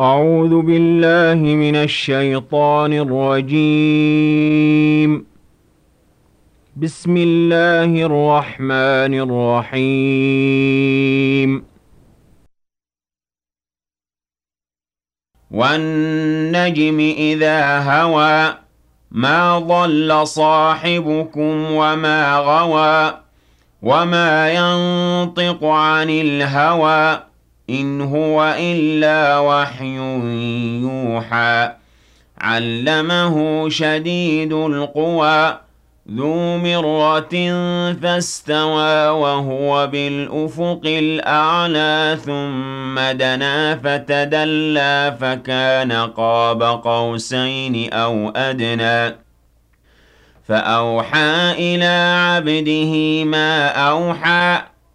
أعوذ بالله من الشيطان الرجيم. بسم الله الرحمن الرحيم. والنجم إذا هوى ما ضل صاحبكم وما غوى وما ينطق عن الهوى. إن هو إلا وحي يوحى. علمه شديد القوى. ذو مرة فاستوى وهو بالأفق الأعلى. ثم دنا فتدلى فكان قاب قوسين أو أدنى. فأوحى إلى عبده ما أوحى.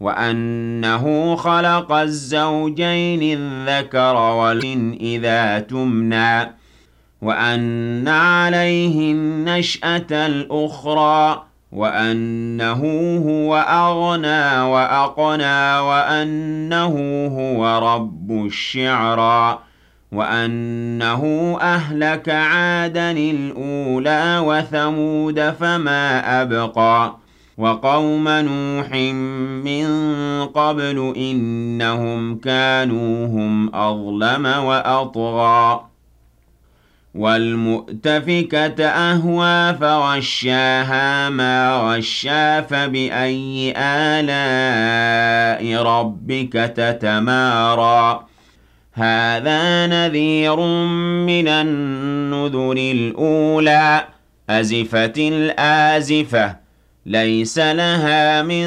وأنه خلق الزوجين الذكر والإن إذا تمنى وأن عليه النشأة الأخرى وأنه هو أغنى وأقنى وأنه هو رب الشعرى وأنه أهلك عادا الأولى وثمود فما أبقى. وقوم نوح من قبل إنهم كانوا هم أظلم وأطغى. والمؤتفكة أهوى فغشاها ما غشا فبأي آلاء ربك تتمارى. هذا نذير من النذر الأولى. أزفت الآزفة ليس لها من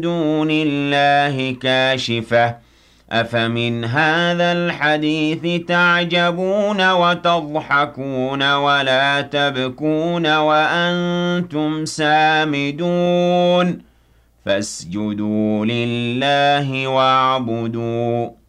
دون الله كاشفة. أفمن هذا الحديث تعجبون وتضحكون ولا تبكون وأنتم سامدون؟ فاسجدوا لله واعبدوا.